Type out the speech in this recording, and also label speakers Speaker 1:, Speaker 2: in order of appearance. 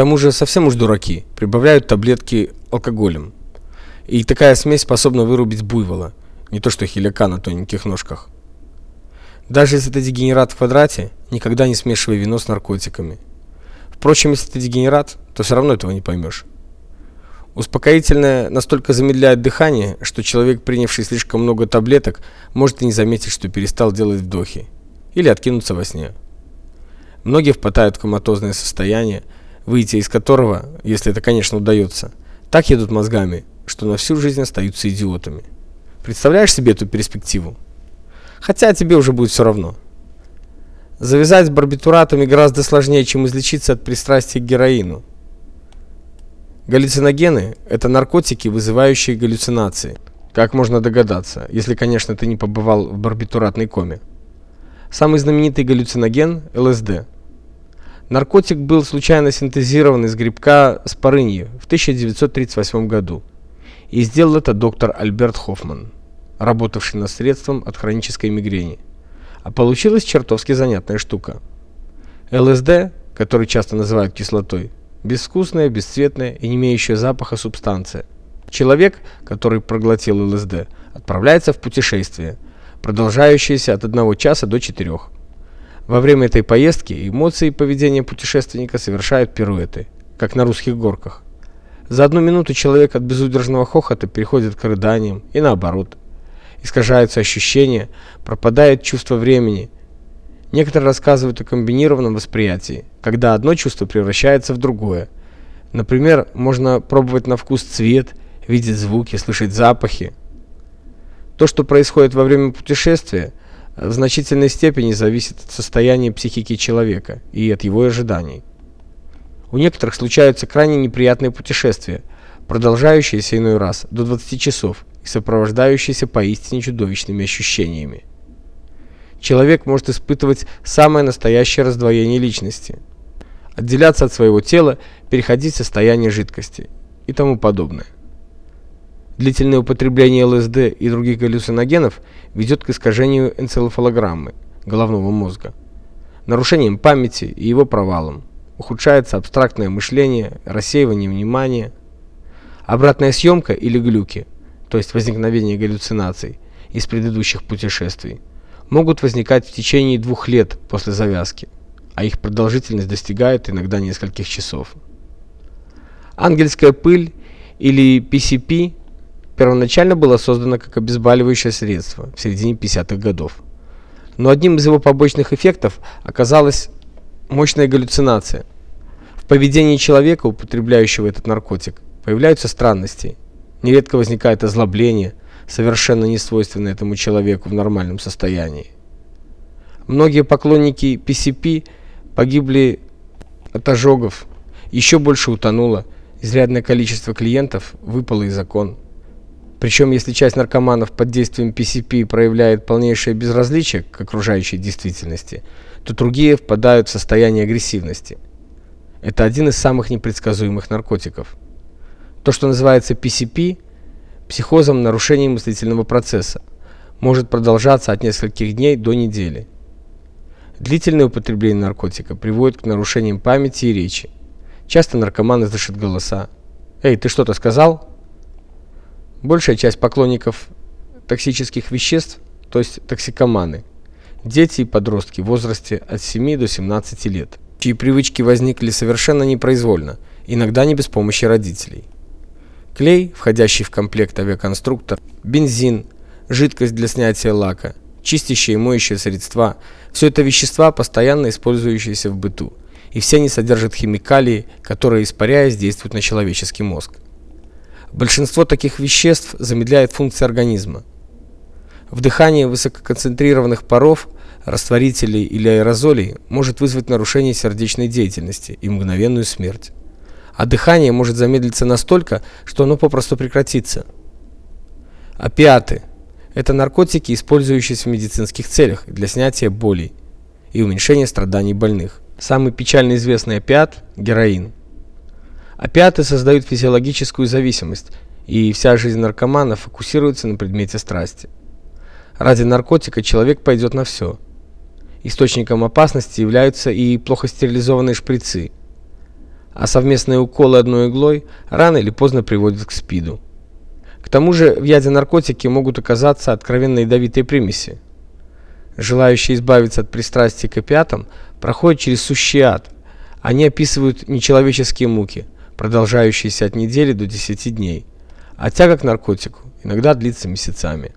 Speaker 1: тому же совсем уж дураки прибавляют таблетки алкоголем. И такая смесь способна вырубить буйвола, не то что хиляка на тоненьких ножках. Даже если ты дегенерат в квадрате, никогда не смешивай вино с наркотиками. Впрочем, если ты дегенерат, то все равно этого не поймешь. Успокоительное настолько замедляет дыхание, что человек, принявший слишком много таблеток, может и не заметить, что перестал делать вдохи или откинуться во сне. Многие впадают в коматозное состояние, выйти из которого, если это, конечно, удается, так едут мозгами, что на всю жизнь остаются идиотами. Представляешь себе эту перспективу? Хотя тебе уже будет все равно. Завязать с барбитуратами гораздо сложнее, чем излечиться от пристрастия к героину. Галлюциногены это наркотики, вызывающие галлюцинации. Как можно догадаться, если, конечно, ты не побывал в барбитуратной коме. Самый знаменитый галлюциноген ЛСД. Наркотик был случайно синтезирован из грибка спорыньи в 1938 году. И сделал это доктор Альберт Хоффман, работавший над средством от хронической мигрени. А получилась чертовски занятная штука. ЛСД, который часто называют кислотой, безвкусная, бесцветная и не имеющая запаха субстанция. Человек, который проглотил ЛСД, отправляется в путешествие, продолжающееся от 1 часа до 4 во время этой поездки эмоции и поведение путешественника совершают пируэты, как на русских горках. За одну минуту человек от безудержного хохота переходит к рыданиям и наоборот. Искажаются ощущения, пропадает чувство времени. Некоторые рассказывают о комбинированном восприятии, когда одно чувство превращается в другое. Например, можно пробовать на вкус цвет, видеть звуки, слышать запахи. То, что происходит во время путешествия, в значительной степени зависит от состояния психики человека и от его ожиданий. У некоторых случаются крайне неприятные путешествия, продолжающиеся иной раз до 20 часов и сопровождающиеся поистине чудовищными ощущениями. Человек может испытывать самое настоящее раздвоение личности, отделяться от своего тела, переходить в состояние жидкости и тому подобное. Длительное употребление ЛСД и других галлюциногенов ведет к искажению энцефалограммы головного мозга, нарушением памяти и его провалам. Ухудшается абстрактное мышление, рассеивание внимания. Обратная съемка или глюки, то есть возникновение галлюцинаций из предыдущих путешествий, могут возникать в течение двух лет после завязки, а их продолжительность достигает иногда нескольких часов. Ангельская пыль или PCP первоначально было создано как обезболивающее средство в середине 50-х годов. Но одним из его побочных эффектов оказалась мощная галлюцинация. В поведении человека, употребляющего этот наркотик, появляются странности. Нередко возникает озлобление, совершенно не свойственное этому человеку в нормальном состоянии. Многие поклонники PCP погибли от ожогов, еще больше утонуло, изрядное количество клиентов выпало из окон. Причем, если часть наркоманов под действием PCP проявляет полнейшее безразличие к окружающей действительности, то другие впадают в состояние агрессивности. Это один из самых непредсказуемых наркотиков. То, что называется PCP, психозом нарушения мыслительного процесса, может продолжаться от нескольких дней до недели. Длительное употребление наркотика приводит к нарушениям памяти и речи. Часто наркоманы слышат голоса. «Эй, ты что-то сказал?» Большая часть поклонников токсических веществ, то есть токсикоманы, дети и подростки в возрасте от 7 до 17 лет, чьи привычки возникли совершенно непроизвольно, иногда не без помощи родителей. Клей, входящий в комплект авиаконструктор, бензин, жидкость для снятия лака, чистящие и моющие средства – все это вещества, постоянно использующиеся в быту, и все они содержат химикалии, которые, испаряясь, действуют на человеческий мозг. Большинство таких веществ замедляет функции организма. Вдыхание высококонцентрированных паров, растворителей или аэрозолей может вызвать нарушение сердечной деятельности и мгновенную смерть. А дыхание может замедлиться настолько, что оно попросту прекратится. Опиаты это наркотики, использующиеся в медицинских целях для снятия болей и уменьшения страданий больных. Самый печально известный опиат героин. Опиаты создают физиологическую зависимость, и вся жизнь наркомана фокусируется на предмете страсти. Ради наркотика человек пойдет на все. Источником опасности являются и плохо стерилизованные шприцы. а совместные уколы одной иглой рано или поздно приводят к СПИДу. К тому же в яде наркотики могут оказаться откровенно ядовитые примеси. Желающие избавиться от пристрастия к опиатам проходят через сущий ад. Они описывают нечеловеческие муки, продолжающиеся от недели до 10 дней. А тяга к наркотику иногда длится месяцами.